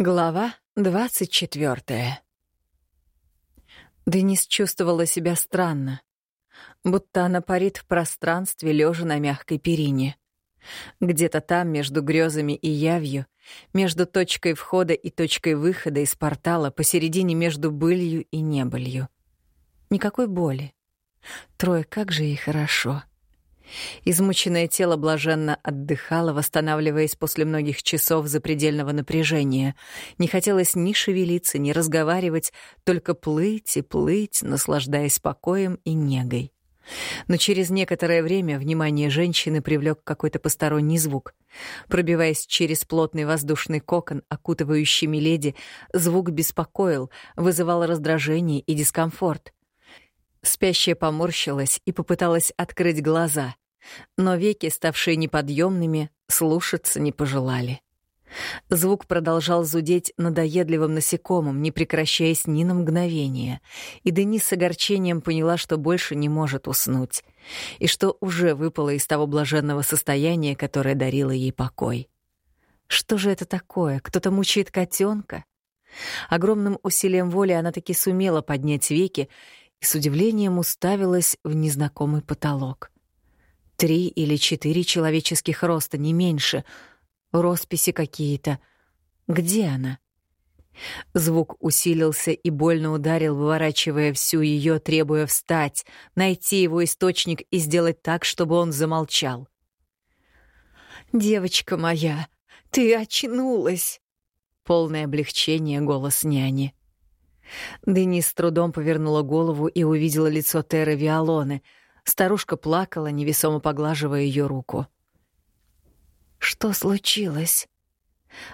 Глава двадцать четвертая. Денис чувствовала себя странно, будто она парит в пространстве, лежа на мягкой перине. Где-то там, между грезами и явью, между точкой входа и точкой выхода из портала, посередине между былью и небылью. Никакой боли. Трое, как же ей хорошо. Измученное тело блаженно отдыхало, восстанавливаясь после многих часов запредельного напряжения. Не хотелось ни шевелиться, ни разговаривать, только плыть и плыть, наслаждаясь покоем и негой. Но через некоторое время внимание женщины привлек какой-то посторонний звук. Пробиваясь через плотный воздушный кокон, окутывающий Миледи, звук беспокоил, вызывал раздражение и дискомфорт. Спящая поморщилась и попыталась открыть глаза, но веки, ставшие неподъемными, слушаться не пожелали. Звук продолжал зудеть надоедливым насекомым, не прекращаясь ни на мгновение, и Денис с огорчением поняла, что больше не может уснуть, и что уже выпала из того блаженного состояния, которое дарило ей покой. Что же это такое? Кто-то мучает котенка? Огромным усилием воли она таки сумела поднять веки и с удивлением уставилась в незнакомый потолок. Три или четыре человеческих роста, не меньше. Росписи какие-то. Где она? Звук усилился и больно ударил, выворачивая всю ее, требуя встать, найти его источник и сделать так, чтобы он замолчал. «Девочка моя, ты очнулась!» Полное облегчение голос няни. Денис с трудом повернула голову и увидела лицо Теры Виолоны. Старушка плакала, невесомо поглаживая ее руку. «Что случилось?»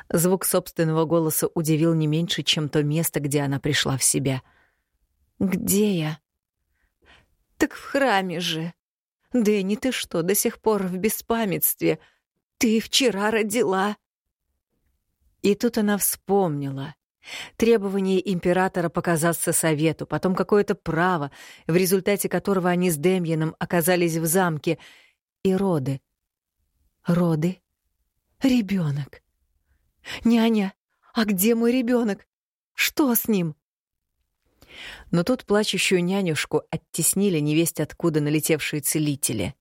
Звук собственного голоса удивил не меньше, чем то место, где она пришла в себя. «Где я?» «Так в храме же. Дэнни, ты что, до сих пор в беспамятстве? Ты вчера родила?» И тут она вспомнила. Требование императора показаться совету, потом какое-то право, в результате которого они с Демьяном оказались в замке, и роды. Роды? Ребенок. Няня, а где мой ребенок? Что с ним? Но тут плачущую нянюшку оттеснили невесть откуда налетевшие целители.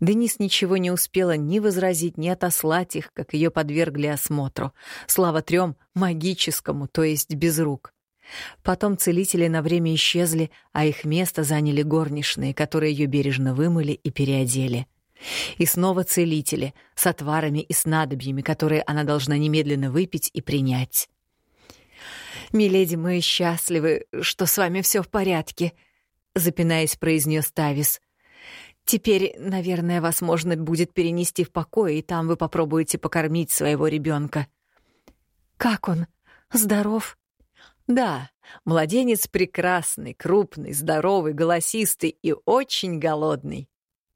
Денис ничего не успела ни возразить, ни отослать их, как ее подвергли осмотру. Слава трем магическому, то есть без рук. Потом целители на время исчезли, а их место заняли горничные, которые ее бережно вымыли и переодели. И снова целители с отварами и снадобьями, которые она должна немедленно выпить и принять. «Миледи, мы счастливы, что с вами все в порядке», — запинаясь, произнес Тавис — Теперь, наверное, вас можно будет перенести в покой, и там вы попробуете покормить своего ребенка. Как он? Здоров? Да, младенец прекрасный, крупный, здоровый, голосистый и очень голодный.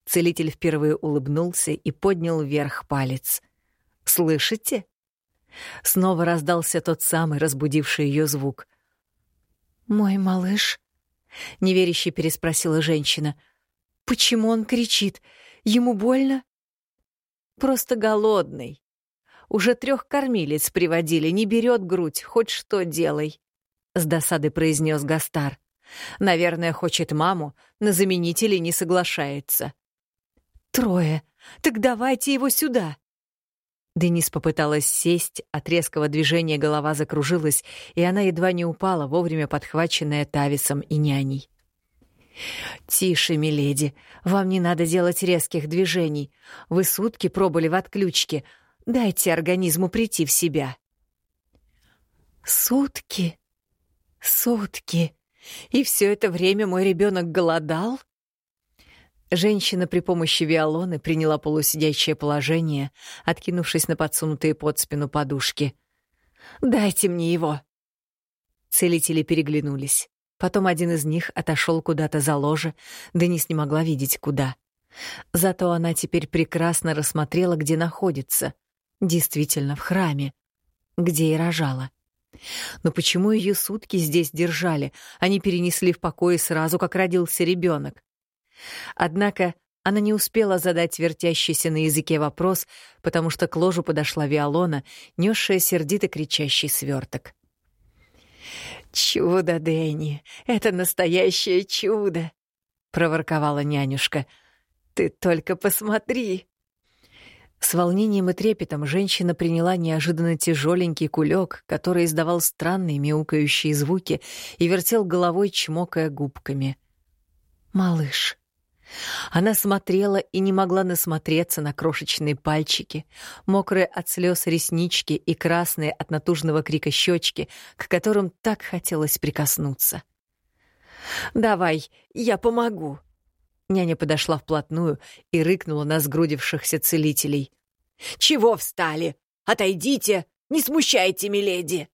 Целитель впервые улыбнулся и поднял вверх палец. «Слышите?» Снова раздался тот самый разбудивший ее звук. «Мой малыш?» — неверяще переспросила женщина — Почему он кричит? Ему больно? Просто голодный. Уже трех кормилец приводили, не берет грудь, хоть что делай. С досады произнес Гастар. Наверное, хочет маму, на заменителей не соглашается. Трое. Так давайте его сюда. Денис попыталась сесть, от резкого движения голова закружилась, и она едва не упала, вовремя подхваченная Тависом и няней. «Тише, миледи, вам не надо делать резких движений. Вы сутки пробыли в отключке. Дайте организму прийти в себя». «Сутки? Сутки? И все это время мой ребенок голодал?» Женщина при помощи виолоны приняла полусидящее положение, откинувшись на подсунутые под спину подушки. «Дайте мне его!» Целители переглянулись. Потом один из них отошел куда-то за ложе, Денис не могла видеть, куда. Зато она теперь прекрасно рассмотрела, где находится. Действительно, в храме. Где и рожала. Но почему ее сутки здесь держали? Они перенесли в покое сразу, как родился ребенок. Однако Она не успела задать вертящийся на языке вопрос, потому что к ложу подошла Виолона, несшая сердито кричащий сверток. «Чудо, Дэнни! Это настоящее чудо!» — проворковала нянюшка. «Ты только посмотри!» С волнением и трепетом женщина приняла неожиданно тяжеленький кулек, который издавал странные мяукающие звуки и вертел головой, чмокая губками. «Малыш!» Она смотрела и не могла насмотреться на крошечные пальчики, мокрые от слез реснички и красные от натужного крика щечки, к которым так хотелось прикоснуться. «Давай, я помогу!» Няня подошла вплотную и рыкнула на сгрудившихся целителей. «Чего встали? Отойдите! Не смущайте, миледи!»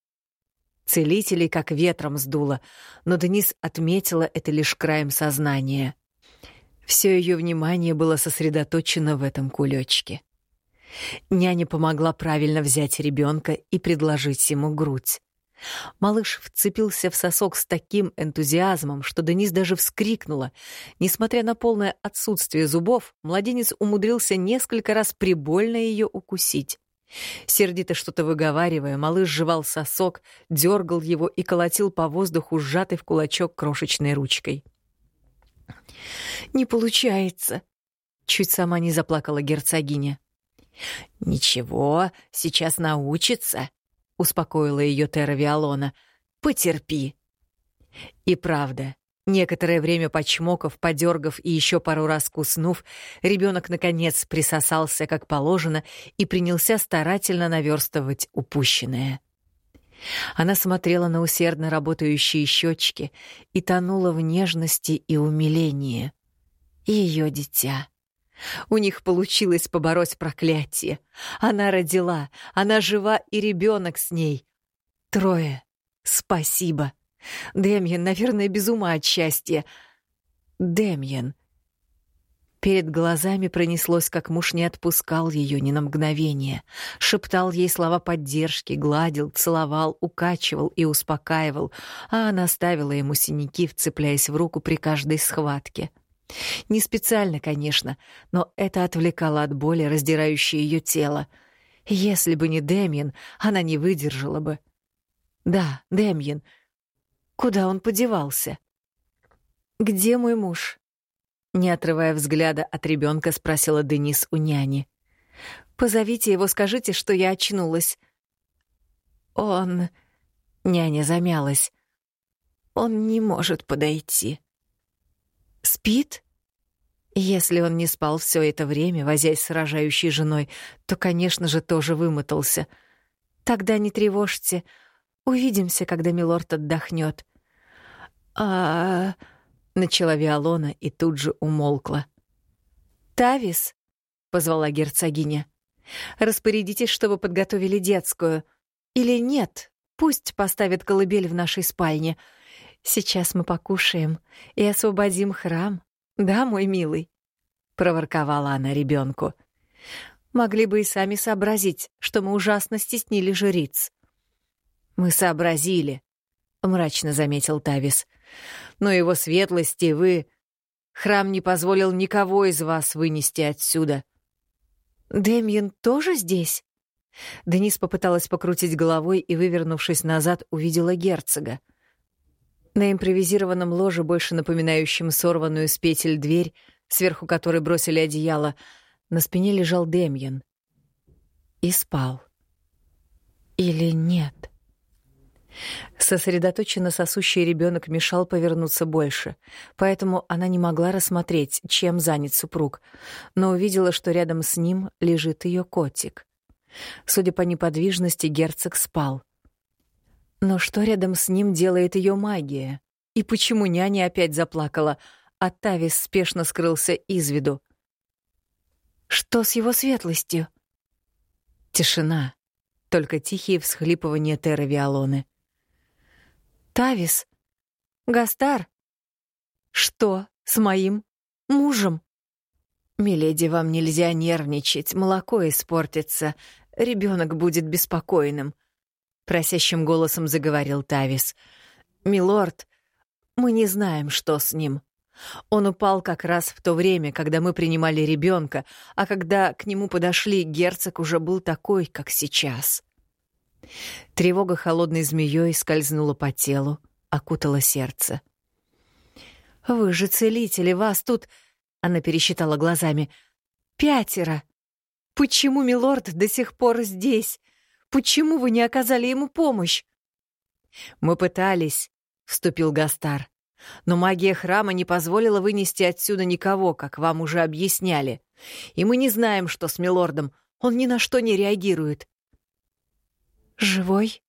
Целителей как ветром сдуло, но Денис отметила это лишь краем сознания. Все ее внимание было сосредоточено в этом кулечке. Няня помогла правильно взять ребенка и предложить ему грудь. Малыш вцепился в сосок с таким энтузиазмом, что Денис даже вскрикнула. Несмотря на полное отсутствие зубов, младенец умудрился несколько раз прибольно ее укусить. Сердито что-то выговаривая, малыш жевал сосок, дергал его и колотил по воздуху сжатой в кулачок крошечной ручкой. «Не получается», — чуть сама не заплакала герцогиня. «Ничего, сейчас научится», — успокоила ее Тера Виолона. «Потерпи». И правда, некоторое время почмоков, подергав и еще пару раз куснув, ребенок наконец присосался как положено и принялся старательно наверстывать упущенное. Она смотрела на усердно работающие щечки и тонула в нежности и умилении. Ее дитя. У них получилось побороть проклятие. Она родила, она жива, и ребенок с ней. Трое. Спасибо. Демьян, наверное, без ума от счастья. Демьян. Перед глазами пронеслось, как муж не отпускал ее ни на мгновение, шептал ей слова поддержки, гладил, целовал, укачивал и успокаивал, а она ставила ему синяки, вцепляясь в руку при каждой схватке. Не специально, конечно, но это отвлекало от боли, раздирающей ее тело. Если бы не Демьян, она не выдержала бы. Да, Демьян. Куда он подевался? «Где мой муж?» Не отрывая взгляда от ребенка, спросила Денис у няни. «Позовите его, скажите, что я очнулась». «Он...» — няня замялась. «Он не может подойти». «Спит?» Если он не спал все это время, возясь с рожающей женой, то, конечно же, тоже вымотался. Тогда не тревожьте. Увидимся, когда милорд отдохнет. А, -а, начала Виолона и тут же умолкла. «Тавис», — позвала герцогиня, — «распорядитесь, чтобы подготовили детскую. Или нет, пусть поставят колыбель в нашей спальне. Сейчас мы покушаем и освободим храм. Да, мой милый?» — проворковала она ребенку. «Могли бы и сами сообразить, что мы ужасно стеснили жриц». «Мы сообразили», — мрачно заметил Тавис но его светлости вы... Храм не позволил никого из вас вынести отсюда». «Демьян тоже здесь?» Денис попыталась покрутить головой и, вывернувшись назад, увидела герцога. На импровизированном ложе, больше напоминающем сорванную с петель дверь, сверху которой бросили одеяло, на спине лежал Демьян. И спал. Или нет? Сосредоточенно сосущий ребенок мешал повернуться больше, поэтому она не могла рассмотреть, чем занят супруг, но увидела, что рядом с ним лежит ее котик. Судя по неподвижности, герцог спал. Но что рядом с ним делает ее магия? И почему няня опять заплакала, а Тавис спешно скрылся из виду? Что с его светлостью? Тишина. Только тихие всхлипывания Теры Виолоны. Тавис? Гастар? Что с моим мужем? Миледи, вам нельзя нервничать, молоко испортится, ребенок будет беспокойным, просящим голосом заговорил Тавис. Милорд, мы не знаем, что с ним. Он упал как раз в то время, когда мы принимали ребенка, а когда к нему подошли, герцог уже был такой, как сейчас. Тревога холодной змеей скользнула по телу, окутала сердце. «Вы же целители, вас тут...» — она пересчитала глазами. «Пятеро! Почему милорд до сих пор здесь? Почему вы не оказали ему помощь?» «Мы пытались», — вступил Гастар. «Но магия храма не позволила вынести отсюда никого, как вам уже объясняли. И мы не знаем, что с милордом. Он ни на что не реагирует». «Живой?»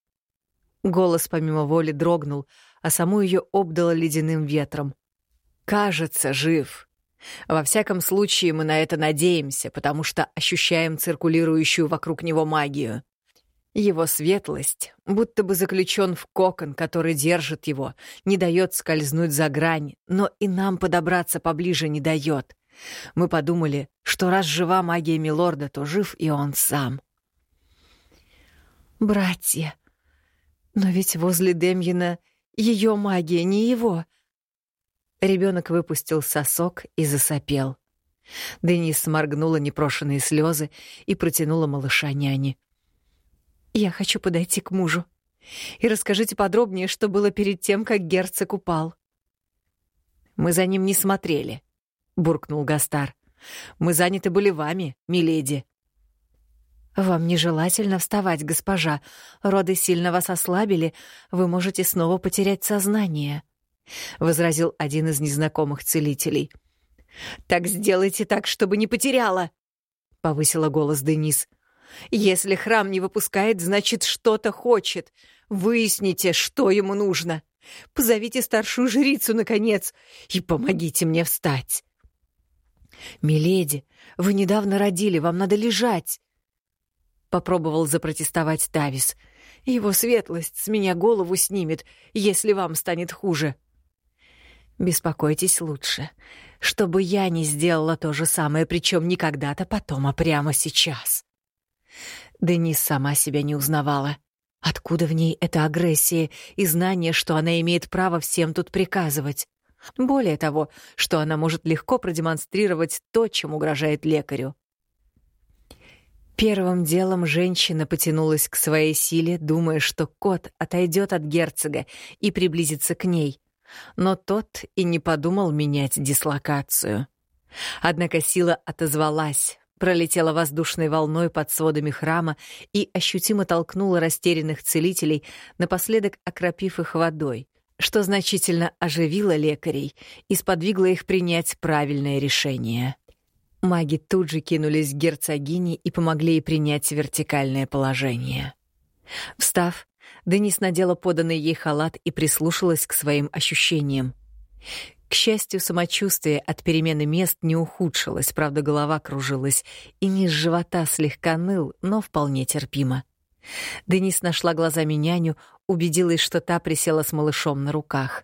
Голос помимо воли дрогнул, а саму ее обдало ледяным ветром. «Кажется, жив. Во всяком случае, мы на это надеемся, потому что ощущаем циркулирующую вокруг него магию. Его светлость будто бы заключен в кокон, который держит его, не дает скользнуть за грань, но и нам подобраться поближе не дает. Мы подумали, что раз жива магия Милорда, то жив и он сам. «Братья, но ведь возле Демьина ее магия, не его». Ребенок выпустил сосок и засопел. Денис сморгнула непрошенные слезы и протянула малыша няне. Я хочу подойти к мужу. И расскажите подробнее, что было перед тем, как герцог упал. Мы за ним не смотрели, буркнул Гастар. Мы заняты были вами, миледи. Вам нежелательно вставать, госпожа. Роды сильно вас ослабили, вы можете снова потерять сознание, возразил один из незнакомых целителей. Так сделайте так, чтобы не потеряла, повысила голос Денис. Если храм не выпускает, значит, что-то хочет. Выясните, что ему нужно. Позовите старшую жрицу, наконец, и помогите мне встать. «Миледи, вы недавно родили, вам надо лежать!» Попробовал запротестовать Тавис. «Его светлость с меня голову снимет, если вам станет хуже». «Беспокойтесь лучше, чтобы я не сделала то же самое, причем не когда-то потом, а прямо сейчас». Денис сама себя не узнавала. Откуда в ней эта агрессия и знание, что она имеет право всем тут приказывать? Более того, что она может легко продемонстрировать то, чем угрожает лекарю. Первым делом женщина потянулась к своей силе, думая, что кот отойдет от герцога и приблизится к ней. Но тот и не подумал менять дислокацию. Однако сила отозвалась, пролетела воздушной волной под сводами храма и ощутимо толкнула растерянных целителей, напоследок окропив их водой, что значительно оживило лекарей и сподвигло их принять правильное решение. Маги тут же кинулись к герцогине и помогли ей принять вертикальное положение. Встав, Денис надела поданный ей халат и прислушалась к своим ощущениям. К счастью, самочувствие от перемены мест не ухудшилось, правда, голова кружилась, и низ живота слегка ныл, но вполне терпимо. Денис нашла глазами няню, убедилась, что та присела с малышом на руках.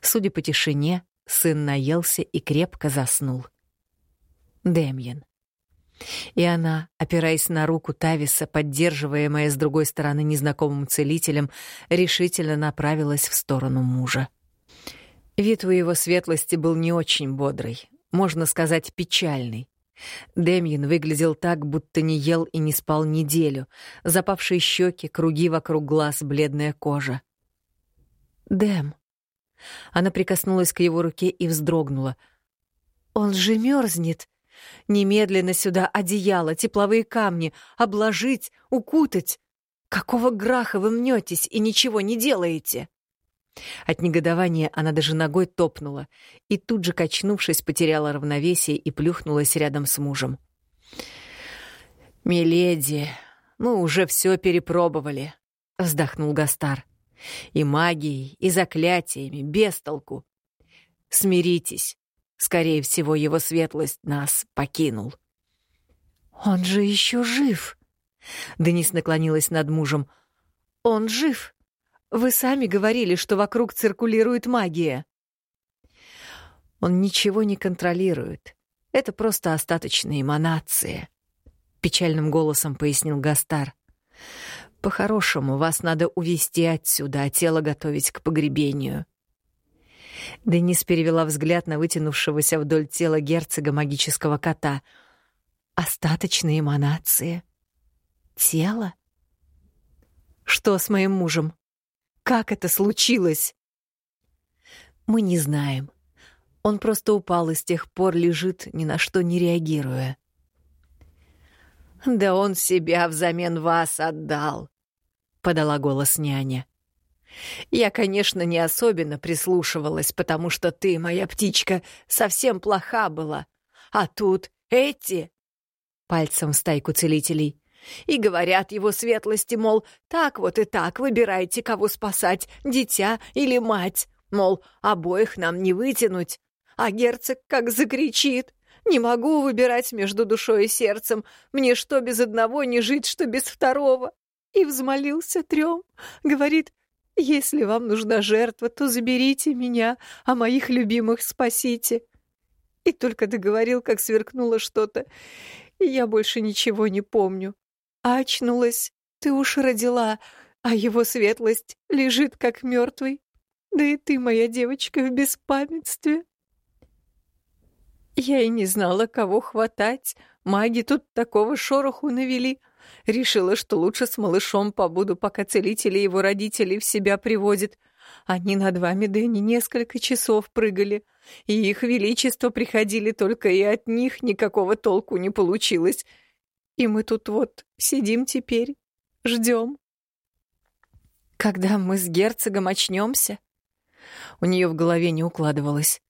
Судя по тишине, сын наелся и крепко заснул. Демьян. И она, опираясь на руку Тависа, поддерживаемая с другой стороны незнакомым целителем, решительно направилась в сторону мужа. Вид у его светлости был не очень бодрый, можно сказать, печальный. Демьян выглядел так, будто не ел и не спал неделю. Запавшие щеки, круги вокруг глаз, бледная кожа. «Дэм». Она прикоснулась к его руке и вздрогнула. «Он же мерзнет. Немедленно сюда одеяло, тепловые камни, обложить, укутать. Какого граха вы мнетесь и ничего не делаете?» От негодования она даже ногой топнула и тут же, качнувшись, потеряла равновесие и плюхнулась рядом с мужем. «Миледи, мы уже все перепробовали», — вздохнул Гастар. «И магией, и заклятиями, без толку. Смиритесь. Скорее всего, его светлость нас покинул». «Он же еще жив!» Денис наклонилась над мужем. «Он жив!» Вы сами говорили, что вокруг циркулирует магия. Он ничего не контролирует. Это просто остаточные эманации. Печальным голосом пояснил Гастар. По-хорошему, вас надо увести отсюда, а тело готовить к погребению. Денис перевела взгляд на вытянувшегося вдоль тела герцога магического кота. Остаточные эманации. Тело? Что с моим мужем? Как это случилось? Мы не знаем. Он просто упал и с тех пор лежит, ни на что не реагируя. «Да он себя взамен вас отдал», — подала голос няня. «Я, конечно, не особенно прислушивалась, потому что ты, моя птичка, совсем плоха была. А тут эти...» Пальцем в стайку целителей. И говорят его светлости, мол, так вот и так выбирайте, кого спасать, дитя или мать. Мол, обоих нам не вытянуть. А герцог как закричит. «Не могу выбирать между душой и сердцем. Мне что без одного не жить, что без второго?» И взмолился трем. Говорит, «Если вам нужна жертва, то заберите меня, а моих любимых спасите». И только договорил, как сверкнуло что-то. И я больше ничего не помню. А очнулась, ты уж родила, а его светлость лежит как мертвый. Да и ты, моя девочка, в беспамятстве. Я и не знала, кого хватать. Маги тут такого шороху навели. Решила, что лучше с малышом побуду, пока целители его родителей в себя приводят. Они над вами, Дэнни, несколько часов прыгали, и их величество приходили только, и от них никакого толку не получилось. И мы тут вот сидим теперь, ждем. Когда мы с герцогом очнемся? У нее в голове не укладывалось.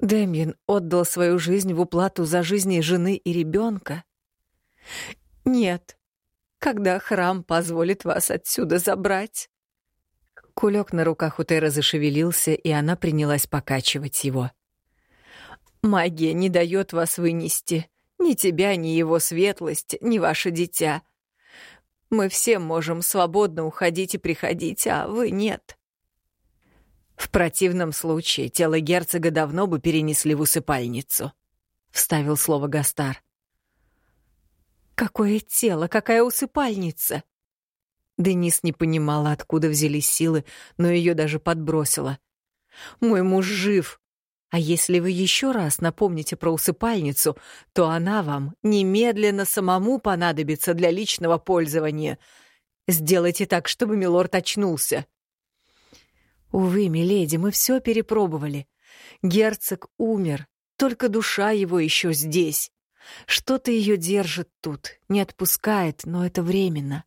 Дэмьен отдал свою жизнь в уплату за жизни жены и ребенка? Нет. Когда храм позволит вас отсюда забрать? Кулек на руках у Теры зашевелился, и она принялась покачивать его. «Магия не дает вас вынести. Ни тебя, ни его светлость, ни ваше дитя. Мы все можем свободно уходить и приходить, а вы нет. В противном случае тело герцога давно бы перенесли в усыпальницу, — вставил слово Гастар. Какое тело, какая усыпальница? Денис не понимала, откуда взялись силы, но ее даже подбросило. Мой муж жив, а если вы еще раз напомните про усыпальницу, то она вам немедленно самому понадобится для личного пользования. Сделайте так, чтобы милорд очнулся. Увы, миледи, мы все перепробовали. Герцог умер, только душа его еще здесь. Что-то ее держит тут, не отпускает, но это временно.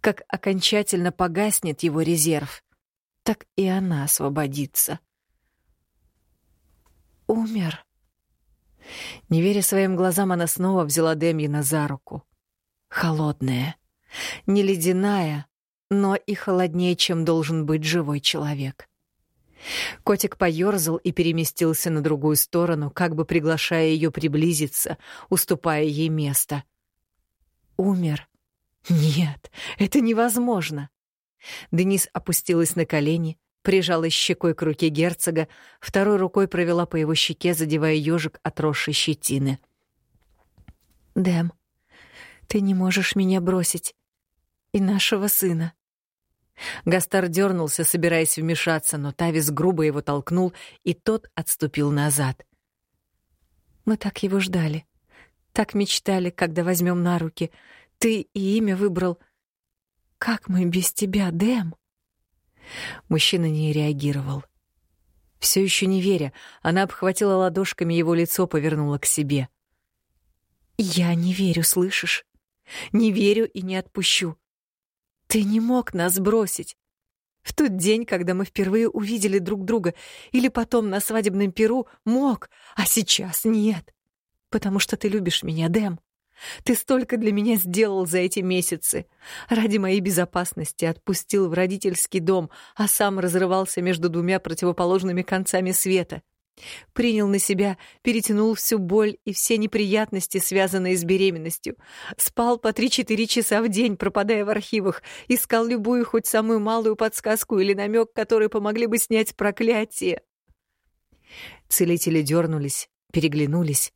Как окончательно погаснет его резерв, так и она освободится умер. Не веря своим глазам, она снова взяла Демьена за руку. Холодная, не ледяная, но и холоднее, чем должен быть живой человек. Котик поёрзал и переместился на другую сторону, как бы приглашая ее приблизиться, уступая ей место. Умер? Нет, это невозможно. Денис опустилась на колени, прижалась щекой к руке герцога, второй рукой провела по его щеке, задевая ежик отросшей щетины. «Дэм, ты не можешь меня бросить. И нашего сына». Гастар дернулся, собираясь вмешаться, но Тавис грубо его толкнул, и тот отступил назад. «Мы так его ждали. Так мечтали, когда возьмем на руки. Ты и имя выбрал. Как мы без тебя, Дэм?» Мужчина не реагировал. Все еще не веря, она обхватила ладошками его лицо, повернула к себе. «Я не верю, слышишь? Не верю и не отпущу. Ты не мог нас бросить. В тот день, когда мы впервые увидели друг друга, или потом на свадебном перу, мог, а сейчас нет. Потому что ты любишь меня, Дэм. Ты столько для меня сделал за эти месяцы. Ради моей безопасности отпустил в родительский дом, а сам разрывался между двумя противоположными концами света. Принял на себя, перетянул всю боль и все неприятности, связанные с беременностью. Спал по 3-4 часа в день, пропадая в архивах, искал любую, хоть самую малую подсказку или намек, которые помогли бы снять проклятие. Целители дернулись, переглянулись.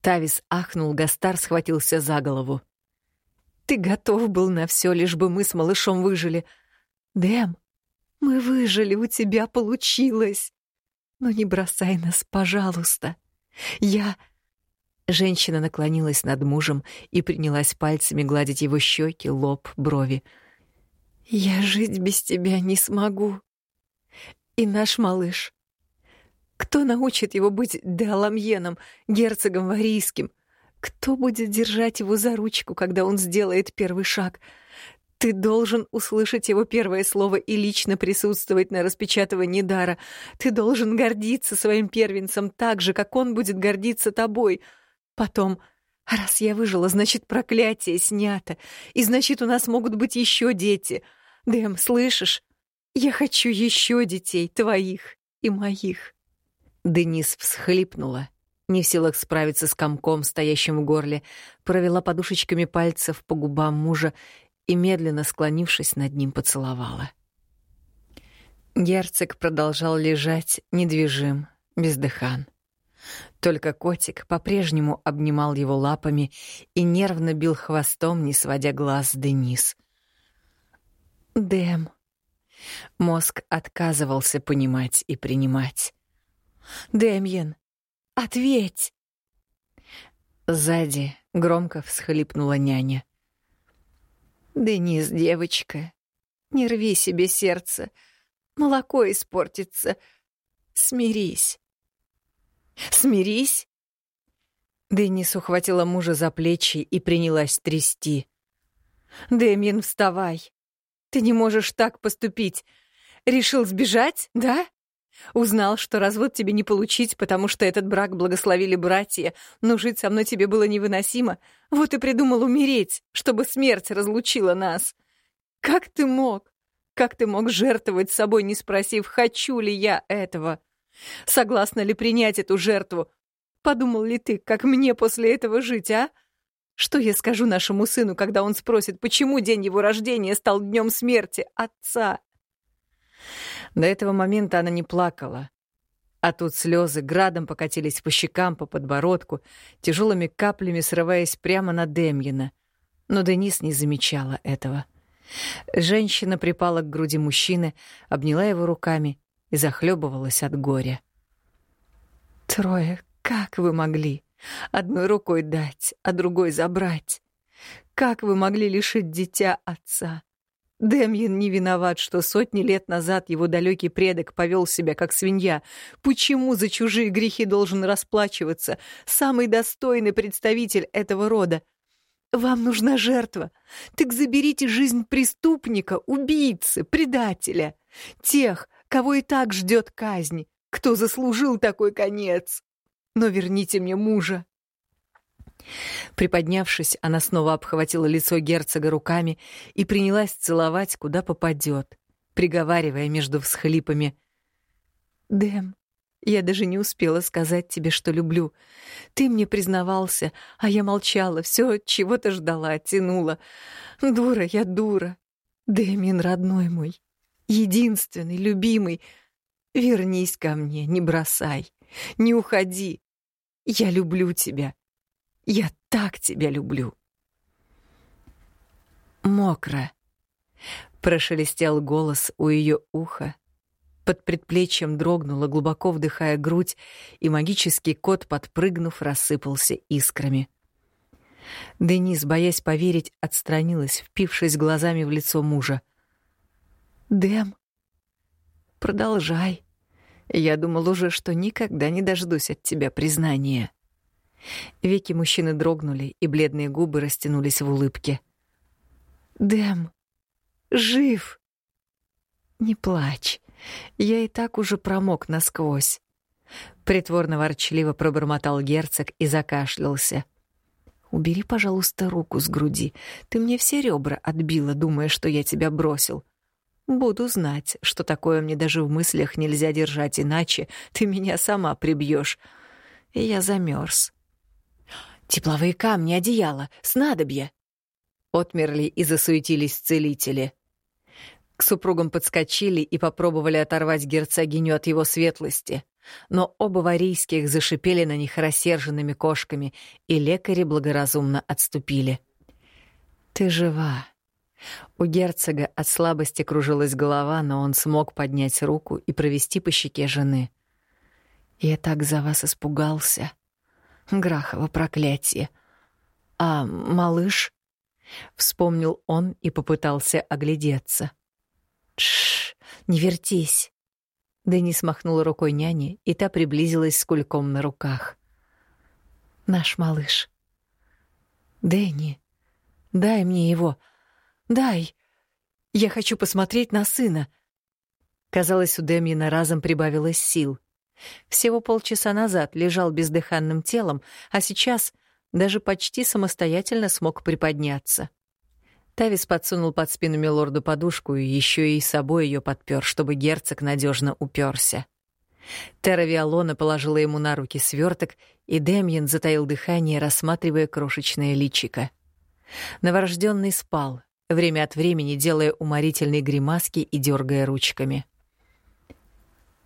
Тавис ахнул, Гастар схватился за голову. «Ты готов был на все, лишь бы мы с малышом выжили. Дэм, мы выжили, у тебя получилось. Но не бросай нас, пожалуйста. Я...» Женщина наклонилась над мужем и принялась пальцами гладить его щеки, лоб, брови. «Я жить без тебя не смогу. И наш малыш. Кто научит его быть Деаламьеном, герцогом Варийским? Кто будет держать его за ручку, когда он сделает первый шаг? Ты должен услышать его первое слово и лично присутствовать на распечатывании дара. Ты должен гордиться своим первенцем так же, как он будет гордиться тобой. Потом, раз я выжила, значит, проклятие снято, и значит, у нас могут быть еще дети. Дэм, слышишь? Я хочу еще детей, твоих и моих. Денис всхлипнула, не в силах справиться с комком, стоящим в горле, провела подушечками пальцев по губам мужа и, медленно склонившись над ним, поцеловала. Герцог продолжал лежать недвижим, бездыхан. Только котик по-прежнему обнимал его лапами и нервно бил хвостом, не сводя глаз с Денис. «Дэм». Мозг отказывался понимать и принимать. «Дэмьен, ответь!» Сзади громко всхлипнула няня. «Денис, девочка, не рви себе сердце, молоко испортится. Смирись». «Смирись?» Денис ухватила мужа за плечи и принялась трясти. «Дэмьен, вставай! Ты не можешь так поступить! Решил сбежать, да?» Узнал, что развод тебе не получить, потому что этот брак благословили братья, но жить со мной тебе было невыносимо. Вот и придумал умереть, чтобы смерть разлучила нас. Как ты мог? Как ты мог жертвовать собой, не спросив, хочу ли я этого? Согласна ли принять эту жертву? Подумал ли ты, как мне после этого жить, а? Что я скажу нашему сыну, когда он спросит, почему день его рождения стал днем смерти отца? До этого момента она не плакала. А тут слезы градом покатились по щекам, по подбородку, тяжелыми каплями срываясь прямо на Демьена. Но Денис не замечала этого. Женщина припала к груди мужчины, обняла его руками и захлебывалась от горя. «Трое, как вы могли? Одной рукой дать, а другой забрать? Как вы могли лишить дитя отца? Демьян не виноват, что сотни лет назад его далекий предок повел себя как свинья. Почему за чужие грехи должен расплачиваться самый достойный представитель этого рода? Вам нужна жертва. Так заберите жизнь преступника, убийцы, предателя. Тех, кого и так ждет казнь, кто заслужил такой конец. Но верните мне мужа. Приподнявшись, она снова обхватила лицо герцога руками и принялась целовать, куда попадет, приговаривая между всхлипами. «Дэм, я даже не успела сказать тебе, что люблю. Ты мне признавался, а я молчала, все чего-то ждала, тянула. Дура я, дура. Дэмин, родной мой, единственный, любимый, вернись ко мне, не бросай, не уходи. Я люблю тебя. Я так тебя люблю. Мокро. Прошелестел голос у ее уха. Под предплечьем дрогнула, глубоко вдыхая грудь, и магический кот, подпрыгнув, рассыпался искрами. Денис, боясь поверить, отстранилась, впившись глазами в лицо мужа. «Дэм, продолжай. Я думал уже, что никогда не дождусь от тебя признания». Веки мужчины дрогнули, и бледные губы растянулись в улыбке. «Дэм, жив!» «Не плачь, я и так уже промок насквозь». Притворно-ворчливо пробормотал герцог и закашлялся. «Убери, пожалуйста, руку с груди. Ты мне все ребра отбила, думая, что я тебя бросил. Буду знать, что такое мне даже в мыслях нельзя держать иначе. Ты меня сама прибьешь. И я замерз. Тепловые камни, одеяло, снадобья. Отмерли и засуетились целители. К супругам подскочили и попробовали оторвать герцогиню от его светлости. Но оба варийских зашипели на них рассерженными кошками, и лекари благоразумно отступили. «Ты жива». У герцога от слабости кружилась голова, но он смог поднять руку и провести по щеке жены. Я так за вас испугался. Грахово проклятие. А малыш? Вспомнил он и попытался оглядеться. Тш, не вертись. Денис махнула рукой няне, и та приблизилась с кульком на руках. Наш малыш. Дэнни, дай мне его. Дай. Я хочу посмотреть на сына. Казалось, у Демьяна разом прибавилось сил. Всего полчаса назад лежал бездыханным телом, а сейчас даже почти самостоятельно смог приподняться. Тавис подсунул под спину милорду подушку и еще и собой ее подпер, чтобы герцог надежно уперся. Терра Виолона положила ему на руки сверток, и Демьян затаил дыхание, рассматривая крошечное личико. Новорожденный спал, время от времени делая уморительные гримаски и дергая ручками.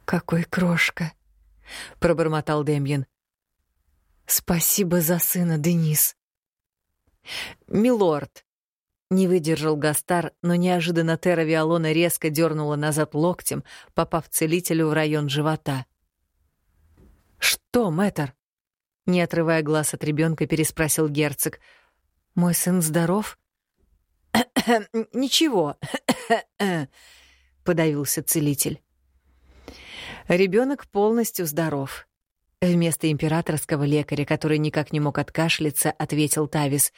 «Какой крошка!» — пробормотал Демьян. «Спасибо за сына, Денис». «Милорд!» — не выдержал Гастар, но неожиданно Терра Виолона резко дернула назад локтем, попав целителю в район живота. «Что, мэтр?» — не отрывая глаз от ребенка, переспросил герцог. «Мой сын здоров?» «Ничего», — подавился целитель. Ребенок полностью здоров. Вместо императорского лекаря, который никак не мог откашляться, ответил Тавис.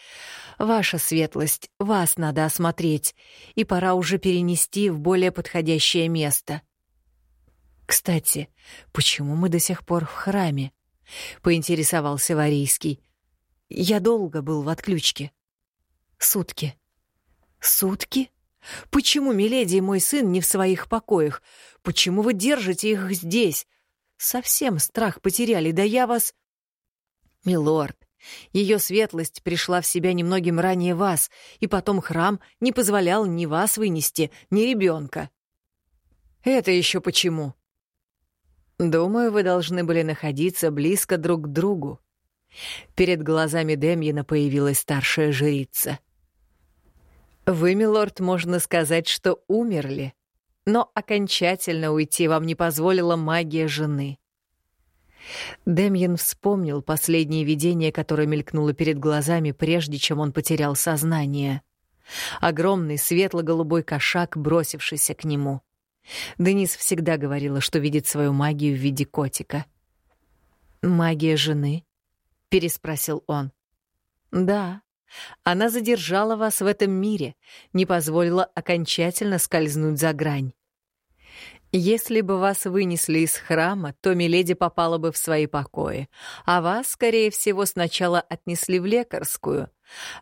«Ваша светлость, вас надо осмотреть, и пора уже перенести в более подходящее место». «Кстати, почему мы до сих пор в храме?» — поинтересовался Варийский. «Я долго был в отключке». «Сутки». «Сутки? Почему Миледи мой сын не в своих покоях? Почему вы держите их здесь? Совсем страх потеряли, да я вас... Милорд, ее светлость пришла в себя немногим ранее вас, и потом храм не позволял ни вас вынести, ни ребенка. Это еще почему? Думаю, вы должны были находиться близко друг к другу. Перед глазами Демьена появилась старшая жрица. Вы, милорд, можно сказать, что умерли но окончательно уйти вам не позволила магия жены. Демьян вспомнил последнее видение, которое мелькнуло перед глазами, прежде чем он потерял сознание. Огромный светло-голубой кошак, бросившийся к нему. Денис всегда говорила, что видит свою магию в виде котика. «Магия жены?» — переспросил он. «Да, она задержала вас в этом мире, не позволила окончательно скользнуть за грань. Если бы вас вынесли из храма, то Миледи попала бы в свои покои, а вас, скорее всего, сначала отнесли в лекарскую,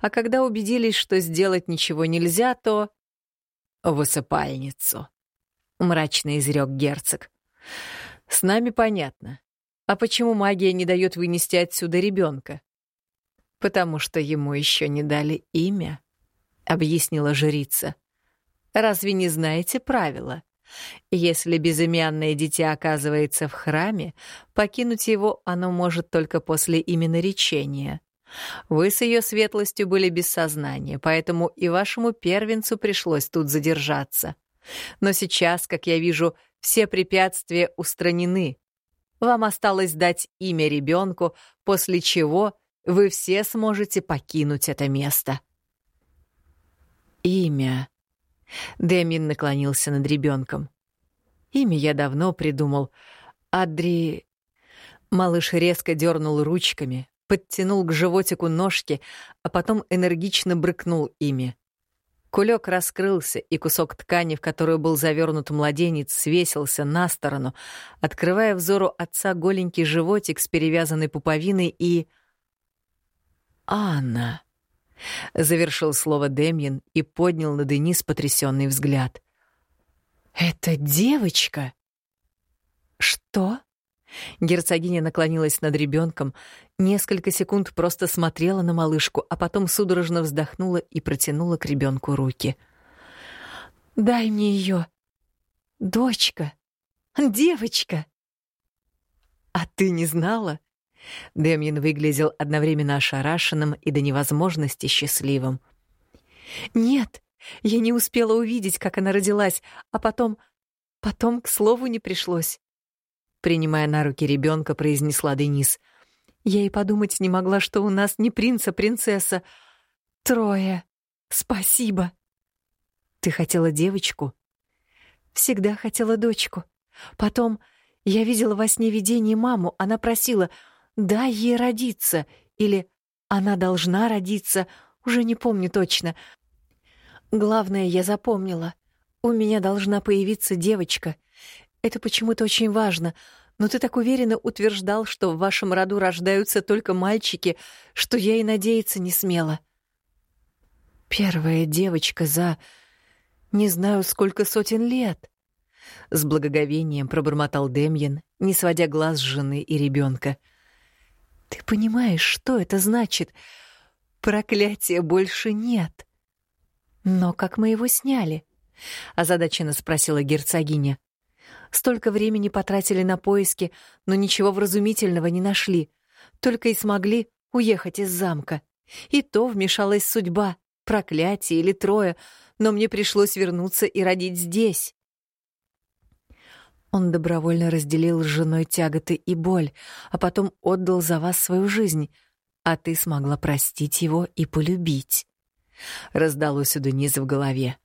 а когда убедились, что сделать ничего нельзя, то... в усыпальницу. Мрачно изрек герцог. С нами понятно. А почему магия не дает вынести отсюда ребенка? Потому что ему еще не дали имя, объяснила жрица. Разве не знаете правила? Если безымянное дитя оказывается в храме, покинуть его оно может только после именно речения. Вы с ее светлостью были без сознания, поэтому и вашему первенцу пришлось тут задержаться. Но сейчас, как я вижу, все препятствия устранены. Вам осталось дать имя ребенку, после чего вы все сможете покинуть это место. Имя. Демин наклонился над ребенком. Имя я давно придумал. Адри... Малыш резко дернул ручками, подтянул к животику ножки, а потом энергично брыкнул ими. Кулек раскрылся, и кусок ткани, в которую был завернут младенец, свесился на сторону, открывая взору отца голенький животик с перевязанной пуповиной и... «Анна!» — завершил слово Демьян и поднял на Денис потрясенный взгляд. «Это девочка?» «Что?» Герцогиня наклонилась над ребенком, несколько секунд просто смотрела на малышку, а потом судорожно вздохнула и протянула к ребенку руки. «Дай мне ее, дочка, девочка!» «А ты не знала?» Демьян выглядел одновременно ошарашенным и до невозможности счастливым. «Нет, я не успела увидеть, как она родилась, а потом... Потом, к слову, не пришлось». принимая на руки ребенка, произнесла Денис. Я и подумать не могла, что у нас не принц, а принцесса. Трое. Спасибо. Ты хотела девочку? Всегда хотела дочку. Потом я видела во сне видение маму. Она просила «дай ей родиться» или «она должна родиться», уже не помню точно. Главное, я запомнила. У меня должна появиться девочка. Это почему-то очень важно. Но ты так уверенно утверждал, что в вашем роду рождаются только мальчики, что я и надеяться не смела. Первая девочка за... не знаю, сколько сотен лет. С благоговением пробормотал Демьян, не сводя глаз с жены и ребенка. Ты понимаешь, что это значит? Проклятия больше нет. Но как мы его сняли? Озадаченно спросила герцогиня. Столько времени потратили на поиски, но ничего вразумительного не нашли. Только и смогли уехать из замка. И то вмешалась судьба, проклятие или трое, но мне пришлось вернуться и родить здесь. Он добровольно разделил с женой тяготы и боль, а потом отдал за вас свою жизнь, а ты смогла простить его и полюбить. Раздалось у Дениза в голове.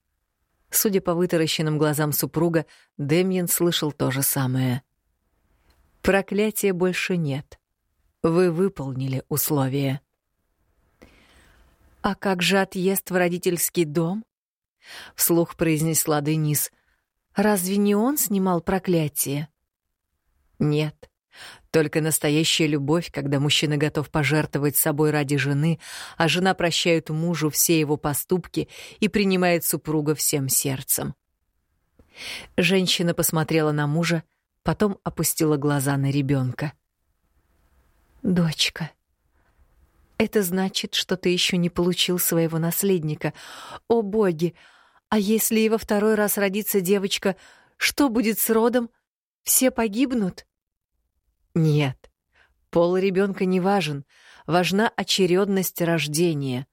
Судя по вытаращенным глазам супруга, Демьян слышал то же самое. «Проклятия больше нет. Вы выполнили условия». «А как же отъезд в родительский дом?» — вслух произнесла Денис. «Разве не он снимал проклятие?» «Нет. Только настоящая любовь, когда мужчина готов пожертвовать собой ради жены, а жена прощает мужу все его поступки и принимает супруга всем сердцем. Женщина посмотрела на мужа, потом опустила глаза на ребенка. «Дочка, это значит, что ты еще не получил своего наследника. О боги! А если и во второй раз родится девочка, что будет с родом? Все погибнут?» Нет, пол ребенка не важен, важна очередность рождения.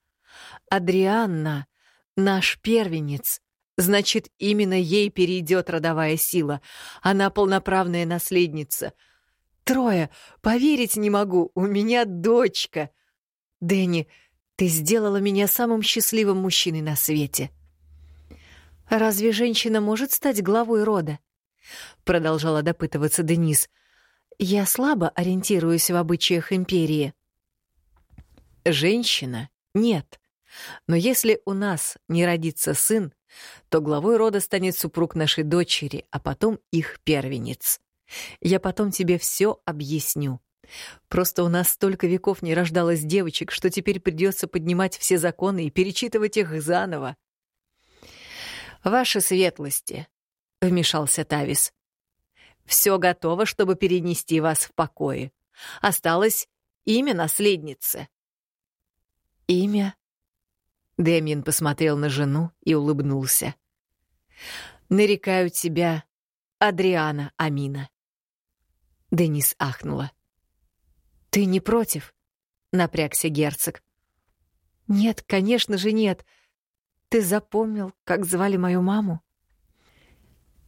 Адрианна — наш первенец, значит, именно ей перейдет родовая сила. Она полноправная наследница. Трое, поверить не могу, у меня дочка. Дэнни, ты сделала меня самым счастливым мужчиной на свете. Разве женщина может стать главой рода? Продолжала допытываться Денис — я слабо ориентируюсь в обычаях империи. Женщина — нет. Но если у нас не родится сын, то главой рода станет супруг нашей дочери, а потом их первенец. Я потом тебе все объясню. Просто у нас столько веков не рождалось девочек, что теперь придется поднимать все законы и перечитывать их заново. «Ваши светлости», — вмешался Тавис, все готово, чтобы перенести вас в покое. Осталось имя наследницы». «Имя?» Дэмин посмотрел на жену и улыбнулся. «Нарекаю тебя Адриана Амина». Денис ахнула. «Ты не против?» — напрягся герцог. «Нет, конечно же нет. Ты запомнил, как звали мою маму?»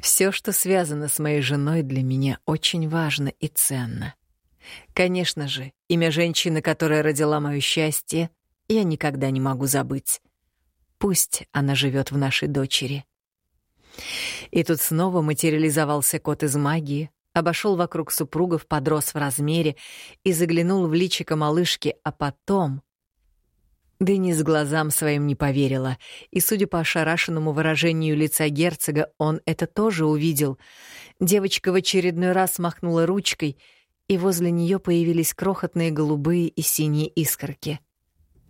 Все, что связано с моей женой, для меня очень важно и ценно. Конечно же, имя женщины, которая родила мое счастье, я никогда не могу забыть. Пусть она живет в нашей дочери. И тут снова материализовался кот из магии, обошел вокруг супругов, подрос в размере и заглянул в личико малышки, а потом Денис глазам своим не поверила, и, судя по ошарашенному выражению лица герцога, он это тоже увидел. Девочка в очередной раз махнула ручкой, и возле нее появились крохотные голубые и синие искорки.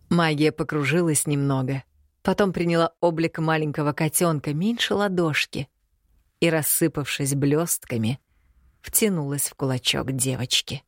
Магия покружилась немного, потом приняла облик маленького котенка меньше ладошки и, рассыпавшись блестками, втянулась в кулачок девочки.